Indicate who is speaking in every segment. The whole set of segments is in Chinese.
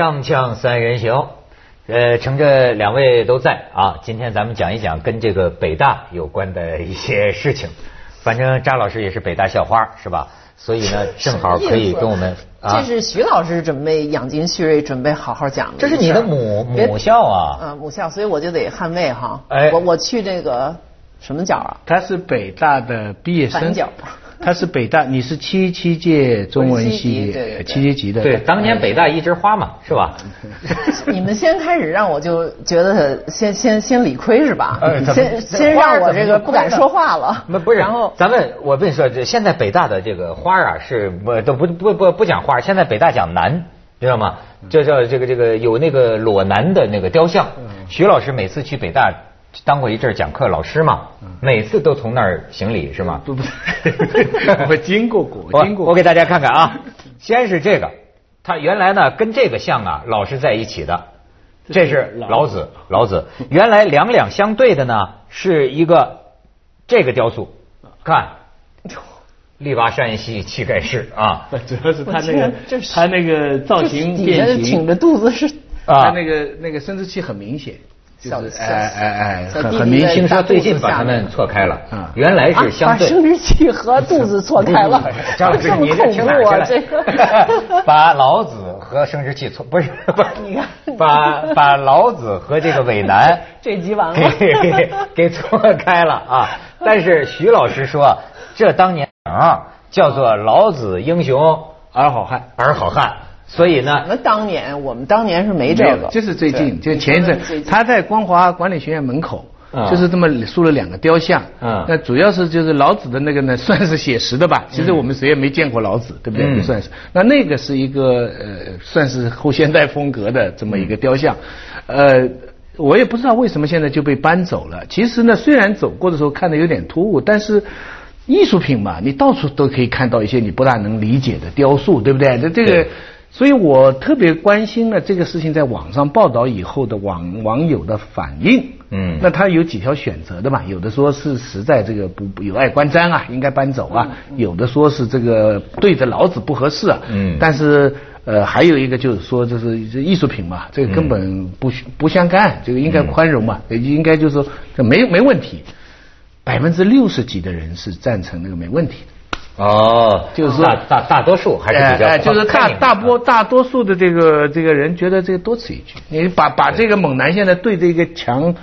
Speaker 1: 锵锵三人行，呃，乘着两位都在啊，今天咱们讲一讲跟这个北大有关的一些事情。反正扎老师也是北大校花是吧？所以呢，正好可以跟我们
Speaker 2: 啊。这是徐老师准备养精蓄锐，准备好好讲的。
Speaker 1: 这是你的母母校啊。
Speaker 2: 嗯，母校，所以我就得捍卫哈。哎，我我去这个什么角啊？
Speaker 3: 他是北大的毕业生。
Speaker 2: 角。
Speaker 3: 他是北大，你是七七届中文系七七级的。
Speaker 1: 对，当年北大一枝花嘛，是吧？
Speaker 2: 你们先开始让我就觉得先先先理亏是吧？先先让我这个不敢说话了。
Speaker 1: 那不是，然后咱们我跟你说，这现在北大的这个花啊，是不都不不不不讲花，现在北大讲男，知道吗？就叫这个这个有那个裸男的那个雕像。徐老师每次去北大。当过一阵讲课老师嘛，每次都从那儿行礼是吗？
Speaker 3: 不不，我经过过，经过。
Speaker 1: 我给大家看看啊，先是这个，他原来呢跟这个像啊，老是在一起的，这是老子，老子。原来两两相对的呢，是一个这个雕塑，看，力拔山兮气盖世啊。
Speaker 3: 主要是他那个，他那个造型变形，
Speaker 2: 挺着肚子是
Speaker 3: 啊，他那个那个生殖器很明显。就是哎哎哎，很很明
Speaker 1: 星说最近把他们错开了，原来是相对。
Speaker 2: 把生殖器和肚子错 开了，
Speaker 1: 张老师 你这听哪去了？把老子和生殖器错不是不是？你看，把把老子和这个伟男
Speaker 2: 这集完了，
Speaker 1: 给给错开了啊！但是徐老师说，这当年啊叫做老子英雄
Speaker 3: 而好汉
Speaker 1: 而好汉。所以呢，
Speaker 2: 我们当年我们当年是没这个，
Speaker 3: 就是最近，就前一阵，他在光华管理学院门口，就是这么竖了两个雕像。嗯，那主要是就是老子的那个呢，算是写实的吧。其实我们谁也没见过老子，对不对？不算是。那那个是一个呃，算是后现代风格的这么一个雕像。呃，我也不知道为什么现在就被搬走了。其实呢，虽然走过的时候看的有点突兀，但是艺术品嘛，你到处都可以看到一些你不大能理解的雕塑，对不对？这这个。所以我特别关心呢这个事情在网上报道以后的网网友的反应。嗯，那他有几条选择的嘛？有的说是实在这个不有碍观瞻啊，应该搬走啊；有的说是这个对着老子不合适啊。嗯，但是呃还有一个就是说这是艺术品嘛，这个根本不不相干，这个应该宽容嘛，应该就是说这没没问题。百分之六十几的人是赞成那个没问题。
Speaker 1: 哦，就是说大大多数还是比较，
Speaker 3: 就是大大波大多数的这个这个人觉得这个多此一举。你把把这个猛男现在对着一个墙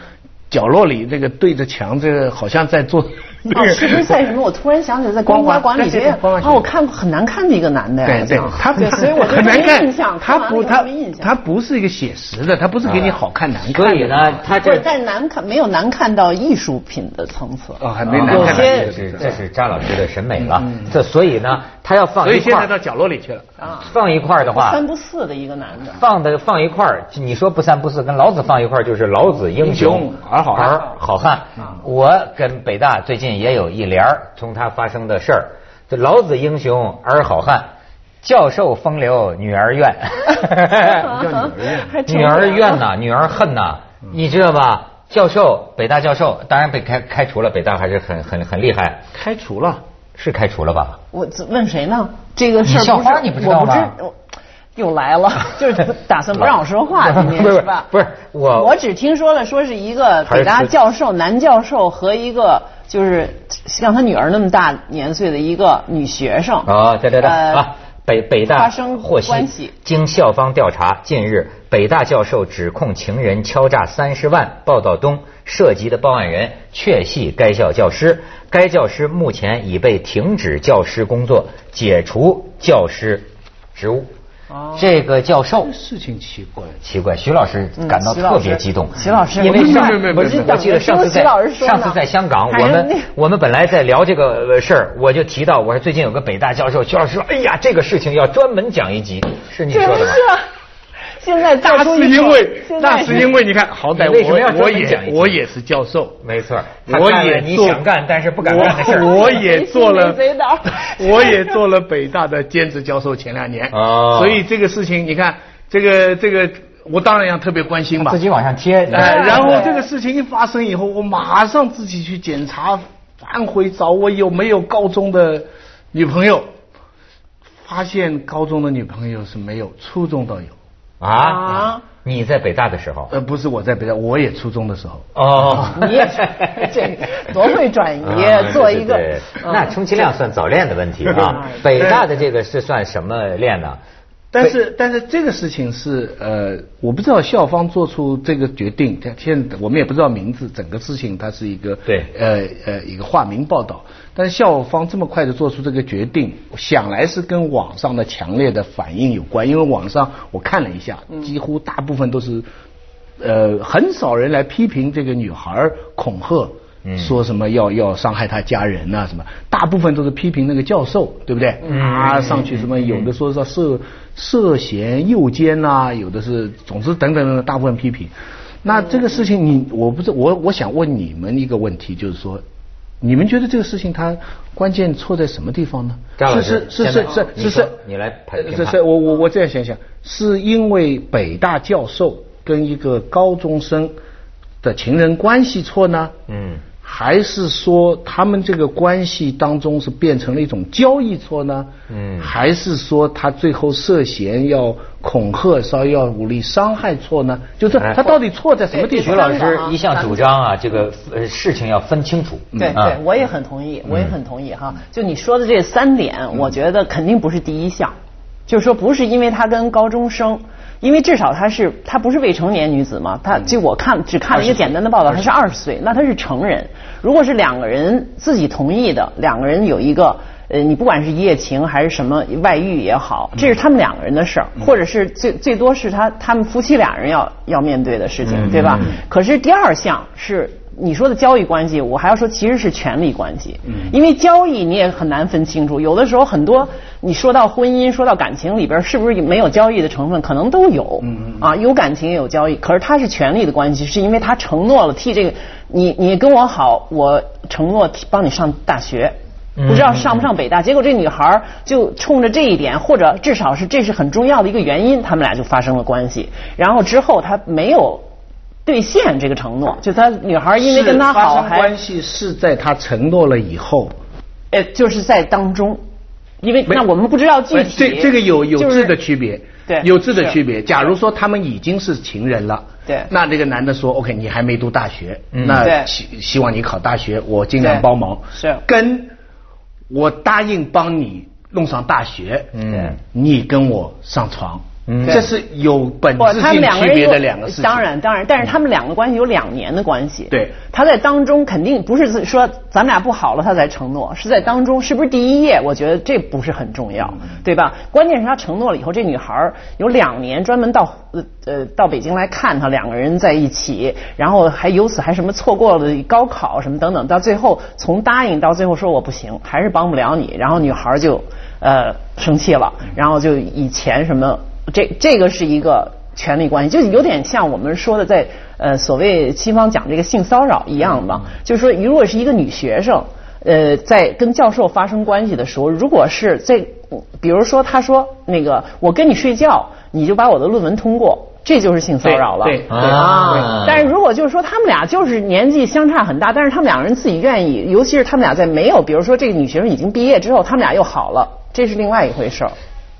Speaker 3: 角落里，这个对着墙，这个好像在做。
Speaker 2: 哦，其实在什么？我突然想起来，在光华管理学院啊，我看过很难看的一个男的
Speaker 3: 呀，对对，他
Speaker 2: 所以我就没印象，
Speaker 3: 他不他他不是一个写实的，他不是给你好看难看。
Speaker 1: 所以呢，他这
Speaker 2: 但难看没有难看到艺术品的层次。
Speaker 3: 哦，还没难看。
Speaker 1: 有些是这是张老师的审美了，这所以呢，他要放一块。
Speaker 3: 所以现在到角落里去了啊，
Speaker 1: 放一块的话，
Speaker 2: 不三不四的一个男的。
Speaker 1: 放的放一块，你说不三不四，跟老子放一块就是老子英雄
Speaker 3: 儿好
Speaker 1: 而好汉。我跟北大最近也有一联。从他发生的事儿，这老子英雄儿好汉，教授风流女儿怨，女儿怨呐，女儿恨呐，你知道吧？教授，北大教授，当然被开开除了，北大还是很很很厉害，
Speaker 3: 开除了，
Speaker 1: 是开除了吧？
Speaker 2: 我问谁呢？这个事儿
Speaker 1: 校花你不知道吗？
Speaker 2: 又来了，就是打算不让我说话，今天是吧？
Speaker 1: 不是我，
Speaker 2: 我只听说了，说是一个北大教授，男教授和一个。就是像他女儿那么大年岁的一个女学生
Speaker 1: 啊，对对对啊，北北大获悉，经校方调查，近日北大教授指控情人敲诈三十万，报道中涉及的报案人确系该校教师，该教师目前已被停止教师工作，解除教师职务。这个教授
Speaker 3: 事情奇怪，
Speaker 1: 奇怪。徐老师感到特别激动。
Speaker 2: 徐老师，
Speaker 1: 因为上我记得上次在上次在香港，我们我们本来在聊这个事儿，我就提到我说最近有个北大教授，徐老师说，哎呀，这个事情要专门讲一集，是你说的吗？
Speaker 2: 现在
Speaker 3: 大是因为，那是因为你看，好歹我我也我也是教授，
Speaker 1: 没错，我也你想干但是不敢干的事
Speaker 3: 我也做了，我也做了北大的兼职教授前两年，所以这个事情你看，这个这个我当然要特别关心吧，
Speaker 1: 自己往上贴，
Speaker 3: 哎，然后这个事情一发生以后，我马上自己去检查，返回找我有没有高中的女朋友，发现高中的女朋友是没有，初中倒有。
Speaker 1: 啊。你在北大的时候？
Speaker 3: 呃，不是我在北大，我也初中的时候。
Speaker 2: 哦，你也 这多会转移，做一个。
Speaker 1: 那充其量算早恋的问题啊。北大的这个是算什么恋呢？
Speaker 3: 但是但是这个事情是呃，我不知道校方做出这个决定，现我们也不知道名字，整个事情它是一个
Speaker 1: 对
Speaker 3: 呃呃一个化名报道。但是校方这么快的做出这个决定，想来是跟网上的强烈的反应有关，因为网上我看了一下，几乎大部分都是呃很少人来批评这个女孩恐吓。说什么要要伤害他家人呐？什么？大部分都是批评那个教授，对不对？啊，上去什么？有的说是涉涉嫌诱奸呐，有的是，总之等等等等，大部分批评。那这个事情，你我不是我，我想问你们一个问题，就是说，你们觉得这个事情它关键错在什么地方呢？
Speaker 1: 是是
Speaker 3: 是是是是，
Speaker 1: 你来评
Speaker 3: 是是，我我我这样想想，是因为北大教授跟一个高中生的情人关系错呢？嗯。还是说他们这个关系当中是变成了一种交易错呢？嗯，还是说他最后涉嫌要恐吓、稍要武力伤害错呢？就是他到底错在什么地
Speaker 1: 方？徐老师一向主张啊，这个呃事情要分清楚。
Speaker 2: 对对，我也很同意，我也很同意哈。就你说的这三点，我觉得肯定不是第一项，就是说不是因为他跟高中生。因为至少她是她不是未成年女子嘛，她就我看只看了一个简单的报道，她是二十岁，那她是成人。如果是两个人自己同意的，两个人有一个呃，你不管是一夜情还是什么外遇也好，这是他们两个人的事儿，或者是最最多是他他们夫妻俩人要要面对的事情，对吧？可是第二项是。你说的交易关系，我还要说其实是权力关系。嗯，因为交易你也很难分清楚，有的时候很多你说到婚姻、说到感情里边，是不是没有交易的成分？可能都有。啊，有感情也有交易，可是它是权力的关系，是因为他承诺了替这个你你跟我好，我承诺帮你上大学，不知道上不上北大。结果这女孩就冲着这一点，或者至少是这是很重要的一个原因，他们俩就发生了关系。然后之后他没有。兑现这个承诺，就他女孩因为跟他好，
Speaker 3: 还关系是在他承诺了以后，
Speaker 2: 呃，就是在当中，因为那我们不知道具体，
Speaker 3: 这这个有有质的区别，
Speaker 2: 对，
Speaker 3: 有质的区别。假如说他们已经是情人了，
Speaker 2: 对，
Speaker 3: 那这个男的说，OK，你还没读大学，那希希望你考大学，我尽量帮忙，
Speaker 2: 是，
Speaker 3: 跟我答应帮你弄上大学，嗯，你跟我上床。这是有本质性区别的两个事情。
Speaker 2: 当然，当然，但是他们两个关系有两年的关系。
Speaker 3: 对，
Speaker 2: 他在当中肯定不是说咱俩不好了他才承诺，是在当中是不是第一页？我觉得这不是很重要，对吧？关键是他承诺了以后，这女孩有两年专门到呃呃到北京来看他，两个人在一起，然后还由此还什么错过了高考什么等等，到最后从答应到最后说我不行，还是帮不了你，然后女孩就呃生气了，然后就以前什么。这这个是一个权力关系，就有点像我们说的在呃所谓西方讲这个性骚扰一样嘛。就是说，如果是一个女学生呃在跟教授发生关系的时候，如果是在比如说他说那个我跟你睡觉，你就把我的论文通过，这就是性骚扰了。
Speaker 3: 对啊。
Speaker 2: 但是如果就是说他们俩就是年纪相差很大，但是他们两个人自己愿意，尤其是他们俩在没有比如说这个女学生已经毕业之后，他们俩又好了，这是另外一回事儿。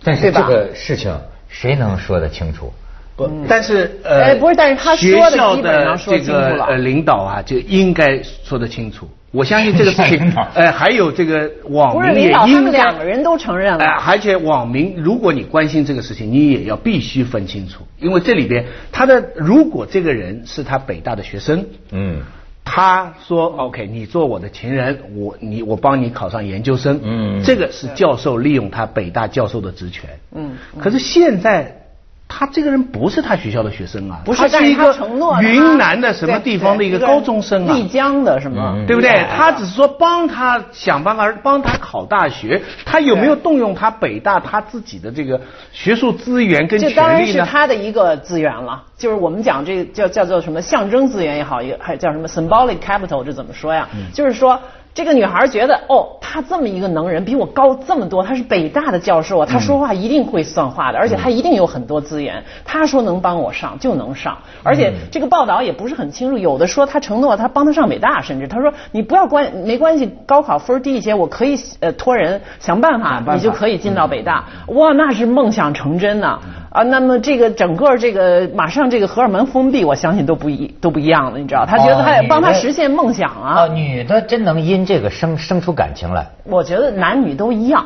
Speaker 1: 但是这个事情。谁能说得清楚？
Speaker 3: 不，但是呃，
Speaker 2: 不是，但是他
Speaker 3: 学校的这个呃领导啊，就应该说得清楚。我相信这个事情，哎，还有这个网民也应该
Speaker 2: 两个人都承认了。哎，
Speaker 3: 而且网民，如果你关心这个事情，你也要必须分清楚，因为这里边他的如果这个人是他北大的学生，嗯。他说：“OK，你做我的情人，我你我帮你考上研究生。嗯，这个是教授利用他北大教授的职权。嗯，可是现在。”他这个人不是他学校的学生啊，
Speaker 2: 不是，
Speaker 3: 是一个云南的什么地方的一个高中生啊，
Speaker 2: 丽江的什么，
Speaker 3: 对不对？他只是说帮他想办法帮他考大学，他有没有动用他北大他自己的这个学术资源跟权力
Speaker 2: 呢？这当然是他的一个资源了，就是我们讲这个叫叫做什么象征资源也好，也还叫什么 symbolic capital，这怎么说呀？就是说。这个女孩觉得，哦，他这么一个能人，比我高这么多，他是北大的教授啊，他说话一定会算话的，而且他一定有很多资源。他说能帮我上就能上，而且这个报道也不是很清楚，有的说他承诺他帮他上北大，甚至他说你不要关没关系，高考分低一些，我可以呃托人想办法，你就可以进到北大。哇，那是梦想成真呐！啊，那么这个整个这个马上这个荷尔蒙封闭，我相信都不一都不一样了，你知道？他觉得他也帮他实现梦想啊。
Speaker 1: 女的真能因这个生生出感情来？
Speaker 2: 我觉得男女都一样。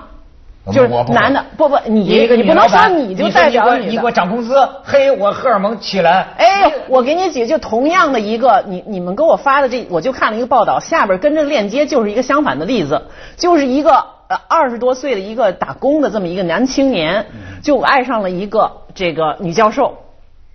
Speaker 2: 就是男的，不不，你
Speaker 1: 你
Speaker 2: 不能说你就代表
Speaker 1: 你给我涨工资，嘿，我荷尔蒙起来。
Speaker 2: 哎，我给你举，就同样的一个，你你们给我发的这，我就看了一个报道，下边跟着链接就是一个相反的例子，就是一个呃二十多岁的一个打工的这么一个男青年，就爱上了一个这个女教授，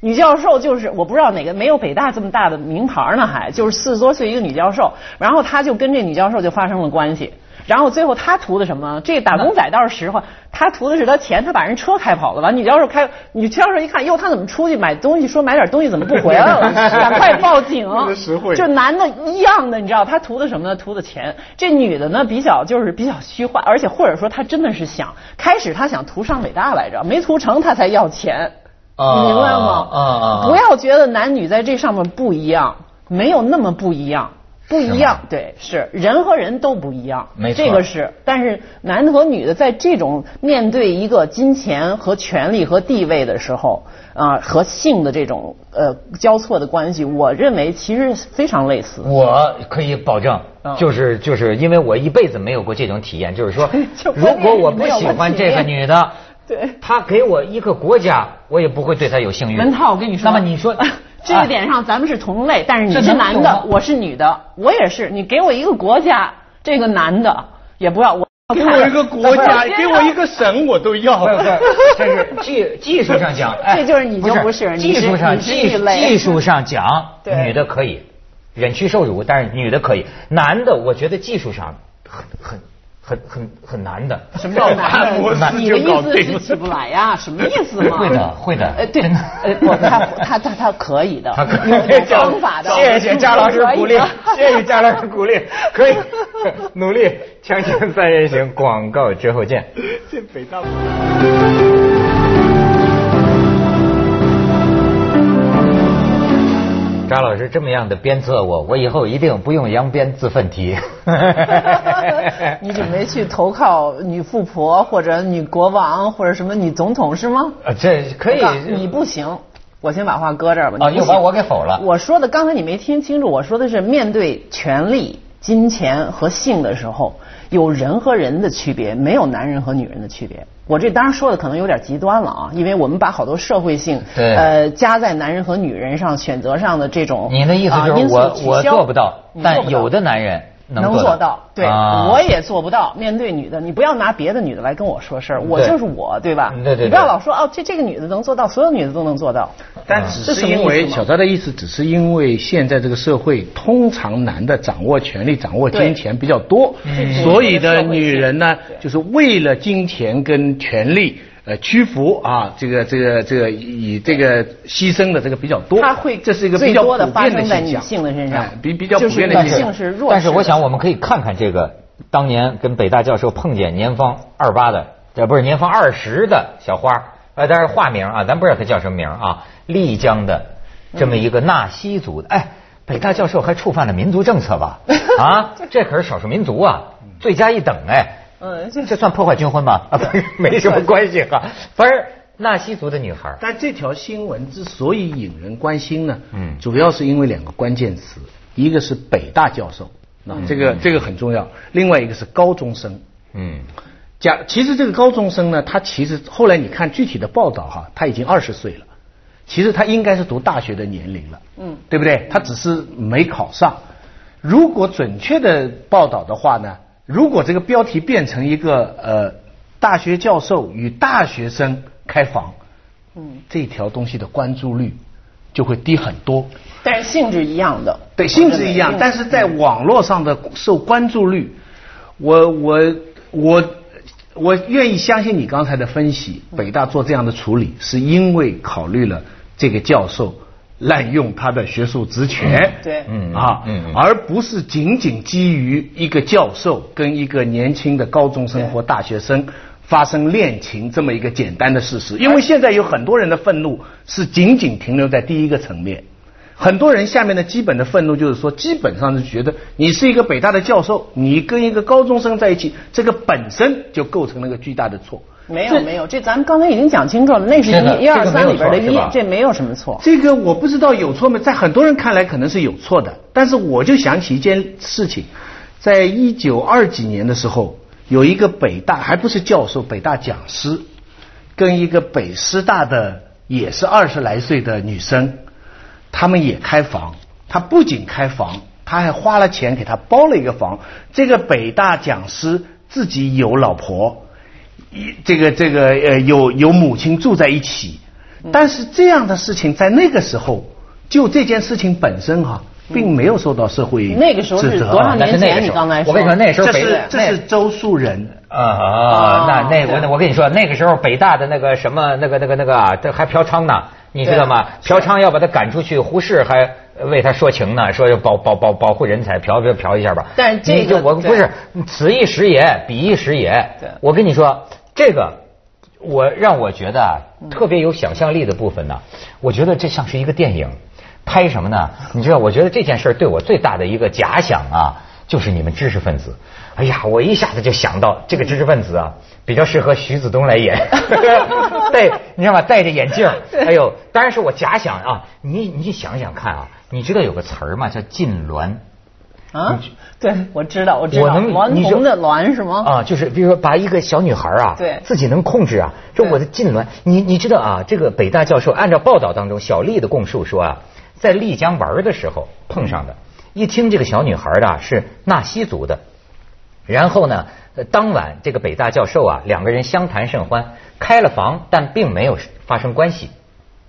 Speaker 2: 女教授就是我不知道哪个没有北大这么大的名牌呢，还就是四十多岁一个女教授，然后他就跟这女教授就发生了关系。然后最后他图的什么？这打工仔倒是实话，他图的是他钱，他把人车开跑了。完，女教授开，女教授一看，哟，他怎么出去买东西？说买点东西怎么不回来了？赶快报警！
Speaker 3: 实惠。
Speaker 2: 就男的一样的，你知道他图的什么呢？图的钱。这女的呢，比较就是比较虚幻，而且或者说她真的是想，开始她想图上北大来着，没图成，她才要钱。你明白吗？
Speaker 1: 啊啊！
Speaker 2: 不要觉得男女在这上面不一样，没有那么不一样。不一样，对，是人和人都不一样，
Speaker 1: 没错，
Speaker 2: 这个是。但是男的和女的在这种面对一个金钱和权力和地位的时候，啊，和性的这种呃交错的关系，我认为其实非常类似。
Speaker 1: 我可以保证，就是就是因为我一辈子没有过这种体验，就是说，如果我不喜欢这个女的，
Speaker 2: 对，
Speaker 1: 她给我一个国家，我也不会对她有性欲。
Speaker 2: 文涛，我跟你说，
Speaker 1: 那么你说。
Speaker 2: 这一点上，咱们是同类，但是你是男的，我是女的，我也是。你给我一个国家，这个男的也不要我。
Speaker 3: 给我一个国家，给我一个省，我都要。
Speaker 1: 这是技技术上讲，
Speaker 2: 这就是你就不是
Speaker 1: 技术上技技术上讲，女的可以忍屈受辱，但是女的可以，男的我觉得技术上很很。很很很难的，
Speaker 2: 什么叫难？你的意思是起不来呀？什么意思吗？
Speaker 1: 会的，会的。
Speaker 2: 呃，对，呃，不，他他他他可以的，
Speaker 1: 他可以
Speaker 2: 方法的。
Speaker 1: 谢谢佳老师鼓励，谢谢佳老师鼓励，可以努力。锵锵三人行，广告之后见。这北大。张老师这么样的鞭策我，我以后一定不用扬鞭自奋蹄。
Speaker 2: 你准备去投靠女富婆或者女国王或者什么女总统是吗？
Speaker 1: 啊，这可以。
Speaker 2: 你不行，我先把话搁这儿吧。
Speaker 1: 啊，又把我给否了。
Speaker 2: 我说的刚才你没听清楚，我说的是面对权力、金钱和性的时候。有人和人的区别，没有男人和女人的区别。我这当然说的可能有点极端了啊，因为我们把好多社会性呃加在男人和女人上选择上的这种，
Speaker 1: 您的意思就是我我做不到，但有的男人。
Speaker 2: 能做到，对，我也做不到。面对女的，你不要拿别的女的来跟我说事儿，我就是我，对吧？
Speaker 1: 对对。
Speaker 2: 你不要老说哦，这这个女的能做到，所有女的都能做到。
Speaker 3: 但只是因为小赵的意思，只是因为现在这个社会，通常男的掌握权力、掌握金钱比较多，所以的女人呢，就是为了金钱跟权力。呃，屈服啊，这个这个这个以这个牺牲的这个比较多，
Speaker 2: 他会
Speaker 3: 这是一个比较普遍
Speaker 2: 的现象，性的身上，
Speaker 3: 比比较普遍的
Speaker 2: 现象。
Speaker 1: 但是我想我们可以看看这个当年跟北大教授碰见年方二八的，这不是年方二十的小花，呃，但是化名啊，咱不知道他叫什么名啊，丽江的这么一个纳西族的，哎，北大教授还触犯了民族政策吧？啊，这可是少数民族啊，罪加一等哎。嗯，这这算破坏军婚吗？啊，不，没什么关系哈。反正纳西族的女孩，
Speaker 3: 但这条新闻之所以引人关心呢，嗯，主要是因为两个关键词，一个是北大教授，那这个这个很重要，另外一个是高中生，嗯，假其实这个高中生呢，他其实后来你看具体的报道哈，他已经二十岁了，其实他应该是读大学的年龄了，嗯，对不对？他只是没考上。如果准确的报道的话呢？如果这个标题变成一个呃，大学教授与大学生开房，嗯，这条东西的关注率就会低很多。
Speaker 2: 但是性质一样的。
Speaker 3: 对，性质一样，但是在网络上的受关注率，我我我我愿意相信你刚才的分析，北大做这样的处理是因为考虑了这个教授。滥用他的学术职权，
Speaker 2: 对，嗯
Speaker 3: 啊，嗯，而不是仅仅基于一个教授跟一个年轻的高中生或大学生发生恋情这么一个简单的事实。因为现在有很多人的愤怒是仅仅停留在第一个层面，很多人下面的基本的愤怒就是说，基本上是觉得你是一个北大的教授，你跟一个高中生在一起，这个本身就构成了一个巨大的错。
Speaker 2: 没有没有，这咱们刚才已经讲清楚了，那是一一二三里边的一，这没有什么错。
Speaker 3: 这个我不知道有错没，在很多人看来可能是有错的，但是我就想起一件事情，在一九二几年的时候，有一个北大还不是教授，北大讲师，跟一个北师大的也是二十来岁的女生，他们也开房，他不仅开房，他还花了钱给他包了一个房。这个北大讲师自己有老婆。这个这个呃，有有母亲住在一起，但是这样的事情在那个时候，就这件事情本身哈，并没有受到社会
Speaker 2: 那个时候是多少年前？你刚才说，
Speaker 1: 我跟你说，那时候
Speaker 3: 这是这是周树人
Speaker 1: 啊啊，那那我我跟你说，那个时候北大的那个什么那个那个那个啊，这还嫖娼呢，你知道吗？嫖娼要把他赶出去，胡适还为他说情呢，说要保保保保护人才，嫖嫖嫖一下吧。
Speaker 2: 但是这个
Speaker 1: 我不是此一时也，彼一时也。我跟你说。这个我让我觉得特别有想象力的部分呢，我觉得这像是一个电影，拍什么呢？你知道，我觉得这件事对我最大的一个假想啊，就是你们知识分子。哎呀，我一下子就想到这个知识分子啊，比较适合徐子东来演，对，你知道吗？戴着眼镜，哎呦，当然是我假想啊。你你想想看啊，你知道有个词儿吗？叫痉挛。
Speaker 2: 啊，对，我知道，我知道，娈童的娈是吗？
Speaker 1: 啊，就是比如说把一个小女孩啊，
Speaker 2: 对，
Speaker 1: 自己能控制啊，这我的痉挛，你你知道啊，这个北大教授按照报道当中小丽的供述说啊，在丽江玩的时候碰上的，一听这个小女孩的是纳西族的，然后呢，当晚这个北大教授啊，两个人相谈甚欢，开了房，但并没有发生关系。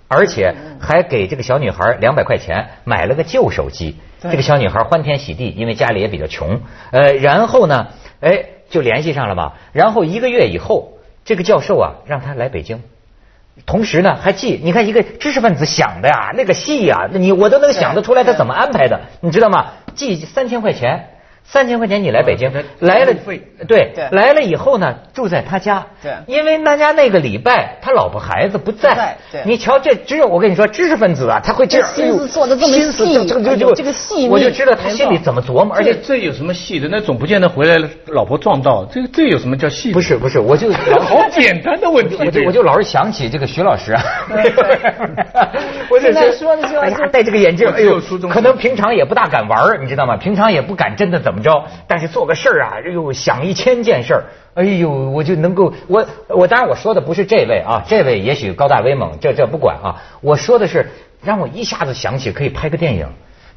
Speaker 1: 而且还给这个小女孩两百块钱买了个旧手机，这个小女孩欢天喜地，因为家里也比较穷。呃，然后呢，哎，就联系上了嘛。然后一个月以后，这个教授啊，让她来北京，同时呢还寄，你看一个知识分子想的呀，那个戏呀，你我都能想得出来他怎么安排的，你知道吗？寄三千块钱。三千块钱你来北京来了，对，来了以后呢，住在他家，
Speaker 2: 对，
Speaker 1: 因为大家那个礼拜他老婆孩子不在，
Speaker 2: 对，
Speaker 1: 你瞧这只有我跟你说知识分子啊，他会这样
Speaker 2: 心思做的这么细，
Speaker 1: 这个就
Speaker 2: 这个细
Speaker 1: 我就知道他心里怎么琢磨，而且
Speaker 3: 这有什么细的？那总不见得回来了老婆撞到，这个这有什么叫细？
Speaker 1: 不是不是，我就
Speaker 3: 好简单的问题，
Speaker 1: 我就我就老是想起这个徐老师啊，
Speaker 2: 我 现在说的就哎呀
Speaker 1: 戴这个眼镜，哎呦，可能平常也不大敢玩，你知道吗？平常也不敢真的怎么怎么着，但是。做个事儿啊，哎呦，想一千件事儿，哎呦，我就能够，我我当然我说的不是这位啊，这位也许高大威猛，这这不管啊，我说的是让我一下子想起可以拍个电影。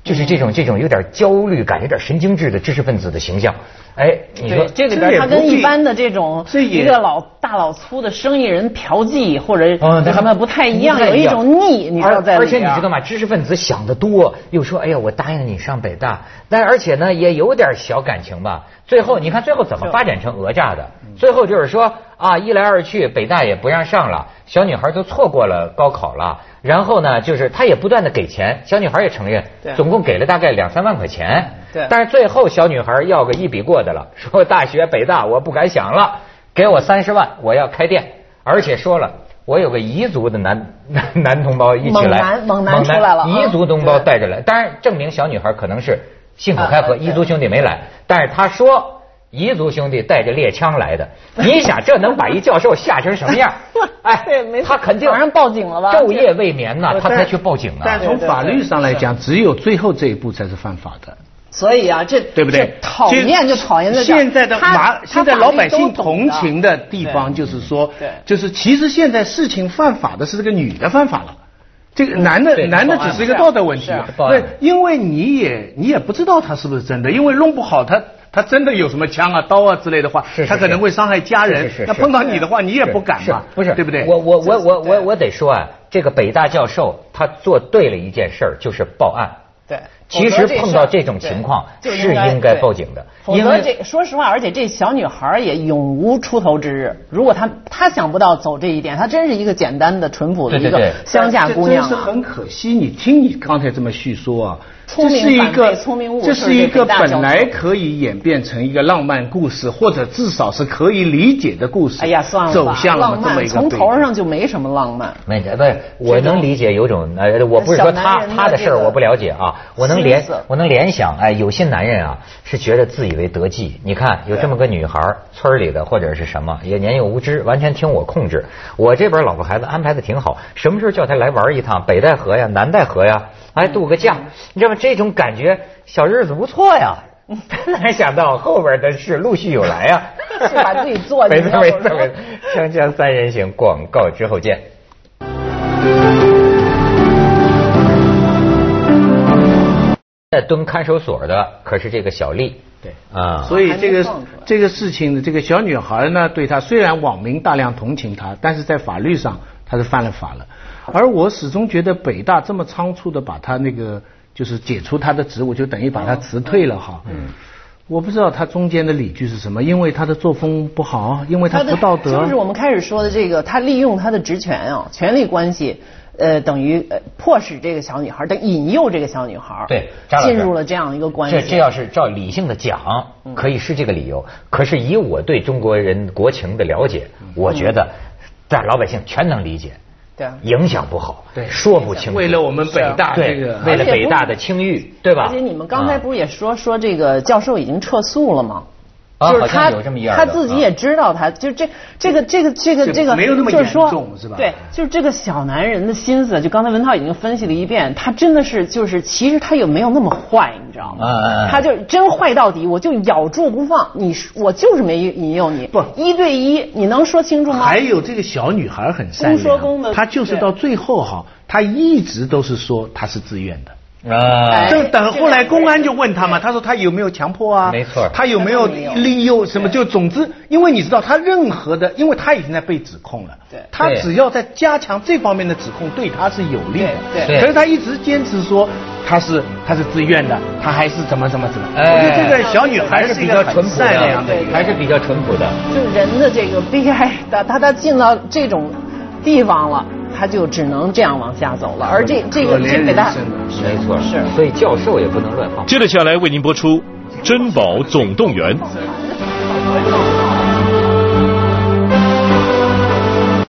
Speaker 1: 就是这种这种有点焦虑感、有点神经质的知识分子的形象，哎，你说
Speaker 2: 这里边他跟一般的这种一个老大老粗的生意人嫖妓或者什么不太一样，有一种腻，你知道在
Speaker 1: 而且你知道吗？知识分子想的多，又说哎呀，我答应你上北大，但而且呢也有点小感情吧。最后你看最后怎么发展成讹诈的？最后就是说啊，一来二去，北大也不让上了，小女孩都错过了高考了。然后呢，就是他也不断的给钱，小女孩也承认，总共给了大概两三万块钱。
Speaker 2: 对。
Speaker 1: 但是最后小女孩要个一笔过的了，说大学北大我不敢想了，给我三十万，我要开店，而且说了，我有个彝族的男男 男同胞一起
Speaker 2: 来，猛男猛男出来了，
Speaker 1: 彝族同胞带着来，当然证明小女孩可能是信口开河，彝族兄弟没来，但是他说。彝族兄弟带着猎枪来的，你想这能把一教授吓成什么样？
Speaker 2: 哎，他肯定
Speaker 1: 马
Speaker 2: 上报警了吧？
Speaker 1: 昼夜未眠呐，他才去报警呢。
Speaker 3: 但从法律上来讲，只有最后这一步才是犯法的。
Speaker 2: 所以啊，这
Speaker 3: 对不对？
Speaker 2: 讨厌就讨厌在
Speaker 3: 现在的马，现在老百姓同情的地方就是说，就是其实现在事情犯法的是这个女的犯法了，这个男的男的只是一个道德问题。对，因为你也你也不知道他是不是真的，因为弄不好他。他真的有什么枪啊、刀啊之类的话，他可能会伤害家人。那碰到你的话，你也不敢嘛？
Speaker 1: 不是，
Speaker 3: 对不对？
Speaker 1: 我我我我我我得说啊，这个北大教授他做对了一件事儿，就是报案。
Speaker 2: 对，
Speaker 1: 其实碰到这种情况是应该报警的。
Speaker 2: 否则这说实话，而且这小女孩也永无出头之日。如果她她想不到走这一点，她真是一个简单的、淳朴的一个乡下姑娘。
Speaker 3: 真是很可惜，你听你刚才这么叙说啊。
Speaker 2: 聪明反被聪明误，
Speaker 3: 这是一个本来可以演变成一个浪漫故事，或者至少是可以理解的故事。
Speaker 2: 哎呀，算了
Speaker 3: 走向了这么一个
Speaker 2: 从头上就没什么浪漫。
Speaker 1: 没，不是，我能理解有种呃，我不是说他他的事儿我不了解啊，我能联我能联想，哎，有些男人啊是觉得自以为得计。你看有这么个女孩，村里的或者是什么，也年幼无知，完全听我控制。我这边老婆孩子安排的挺好，什么时候叫他来玩一趟北戴河呀、南戴河呀？哎，度个假，你知道吗？这种感觉，小日子不错呀。没想到后边的事陆续有来呀。
Speaker 2: 是把自己做
Speaker 1: 没错没错。锵锵三人行，广告之后见。在蹲看守所的可是这个小丽。
Speaker 3: 对啊，所以这个这个事情，这个小女孩呢，对她虽然网民大量同情她，但是在法律上她是犯了法了。而我始终觉得北大这么仓促的把她那个就是解除她的职务，就等于把她辞退了哈。嗯。我不知道他中间的理据是什么，因为他的作风不好，因为他不道德。
Speaker 2: 就是我们开始说的这个，他利用他的职权啊，权力关系，呃，等于呃迫使这个小女孩，等引诱这个小女孩，
Speaker 1: 对，
Speaker 2: 进入了这样一个关系。
Speaker 1: 这这要是照理性的讲，可以是这个理由。可是以我对中国人国情的了解，我觉得，但老百姓全能理解。对影响不好，对，说不清。
Speaker 3: 为了我们北大这个，
Speaker 1: 为了北大的清誉，对吧？
Speaker 2: 而且你们刚才不是也说说这个教授已经撤诉了吗？
Speaker 1: 就是他，
Speaker 2: 他自己也知道，他就这这个这个这个这个，
Speaker 3: 没有那么严重，是吧？
Speaker 2: 对，就是这个小男人的心思，就刚才文涛已经分析了一遍，他真的是就是其实他有没有那么坏，你知道吗？他就真坏到底，我就咬住不放，你我就是没引诱你，
Speaker 3: 不
Speaker 2: 一对一，你能说清楚吗？
Speaker 3: 还有这个小女孩很善良，她就是到最后哈，她一直都是说她是自愿的。啊！就等后来公安就问他嘛，他说他有没有强迫啊？
Speaker 1: 没错，
Speaker 3: 他有没有利诱什么？就总之，因为你知道他任何的，因为他已经在被指控了，
Speaker 2: 对，
Speaker 3: 他只要在加强这方面的指控，对他是有利
Speaker 2: 的。对，
Speaker 3: 可是他一直坚持说他是他是自愿的，他还是怎么怎么怎么。我觉得这个小女孩
Speaker 1: 是比较淳朴的，还是比较淳朴的。
Speaker 2: 就人的这个悲哀的，他他进到这种地方了。他就只能这样往下走了，而这这个这给他
Speaker 1: 没错
Speaker 2: 是，
Speaker 1: 所以教授也不能乱放。
Speaker 4: 接着下来为您播出《珍宝总动员》。